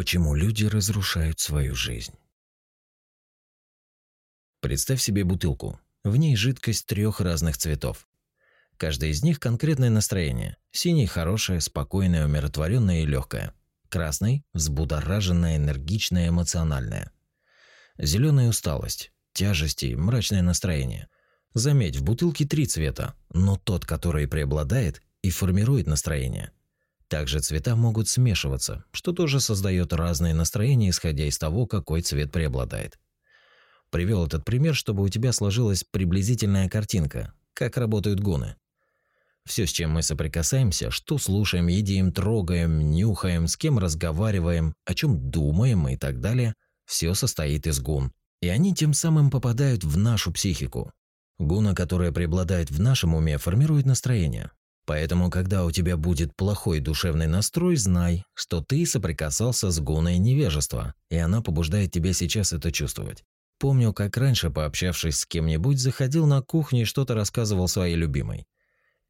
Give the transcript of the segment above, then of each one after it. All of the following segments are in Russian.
Почему люди разрушают свою жизнь? Представь себе бутылку. В ней жидкость трех разных цветов. Каждый из них конкретное настроение. Синий – хорошее, спокойное, умиротворенное и легкое. Красный – взбудораженное, энергичное, эмоциональное. Зеленый – усталость, тяжесть и мрачное настроение. Заметь, в бутылке три цвета, но тот, который преобладает и формирует настроение – также цвета могут смешиваться, что тоже создает разные настроения, исходя из того, какой цвет преобладает. Привел этот пример, чтобы у тебя сложилась приблизительная картинка, как работают гуны. Все, с чем мы соприкасаемся, что слушаем, едим, трогаем, нюхаем, с кем разговариваем, о чем думаем и так далее, все состоит из гун. И они тем самым попадают в нашу психику. Гуна, которая преобладает в нашем уме, формирует настроение. Поэтому, когда у тебя будет плохой душевный настрой, знай, что ты соприкасался с гуной невежества, и она побуждает тебя сейчас это чувствовать. Помню, как раньше, пообщавшись с кем-нибудь, заходил на кухню и что-то рассказывал своей любимой.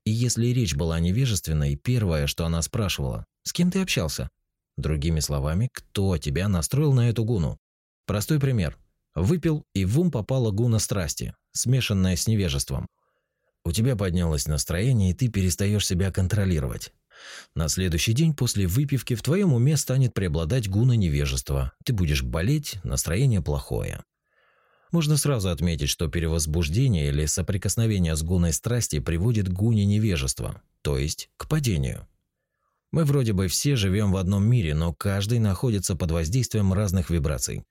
И если речь была невежественной, первое, что она спрашивала, «С кем ты общался?» Другими словами, кто тебя настроил на эту гуну? Простой пример. Выпил, и в ум попала гуна страсти, смешанная с невежеством. У тебя поднялось настроение, и ты перестаешь себя контролировать. На следующий день после выпивки в твоем уме станет преобладать гуна невежества. Ты будешь болеть, настроение плохое. Можно сразу отметить, что перевозбуждение или соприкосновение с гуной страсти приводит к гуне невежества, то есть к падению. Мы вроде бы все живем в одном мире, но каждый находится под воздействием разных вибраций.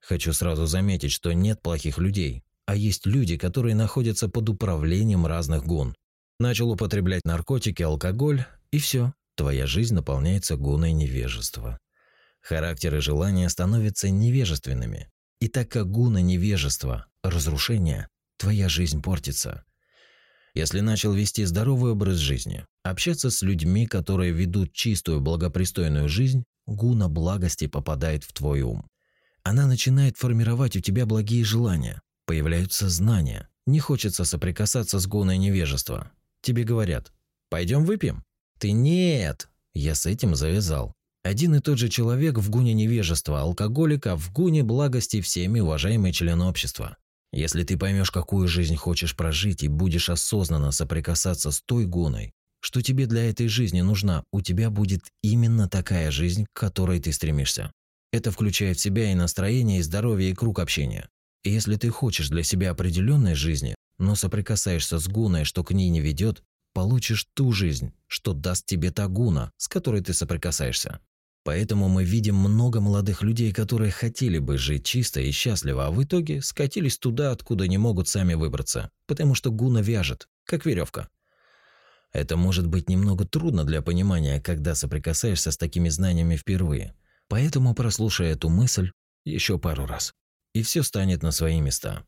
Хочу сразу заметить, что нет плохих людей, а есть люди, которые находятся под управлением разных гун. Начал употреблять наркотики, алкоголь, и все, твоя жизнь наполняется гуной невежества. Характер и желания становятся невежественными. И так как гуна невежества, разрушение, твоя жизнь портится. Если начал вести здоровый образ жизни, общаться с людьми, которые ведут чистую, благопристойную жизнь, гуна благости попадает в твой ум. Она начинает формировать у тебя благие желания, Появляются знания. Не хочется соприкасаться с гоной невежества. Тебе говорят «Пойдем выпьем?» Ты «Нет!» Я с этим завязал. Один и тот же человек в гуне невежества, алкоголика, в гуне благости всеми уважаемый член общества. Если ты поймешь, какую жизнь хочешь прожить и будешь осознанно соприкасаться с той гуной, что тебе для этой жизни нужна, у тебя будет именно такая жизнь, к которой ты стремишься. Это включает в себя и настроение, и здоровье, и круг общения. Если ты хочешь для себя определенной жизни, но соприкасаешься с гуной, что к ней не ведет, получишь ту жизнь, что даст тебе та гуна, с которой ты соприкасаешься. Поэтому мы видим много молодых людей, которые хотели бы жить чисто и счастливо, а в итоге скатились туда, откуда не могут сами выбраться, потому что гуна вяжет, как веревка. Это может быть немного трудно для понимания, когда соприкасаешься с такими знаниями впервые. Поэтому прослушай эту мысль еще пару раз и все станет на свои места.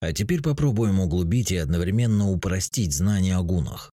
А теперь попробуем углубить и одновременно упростить знания о гунах.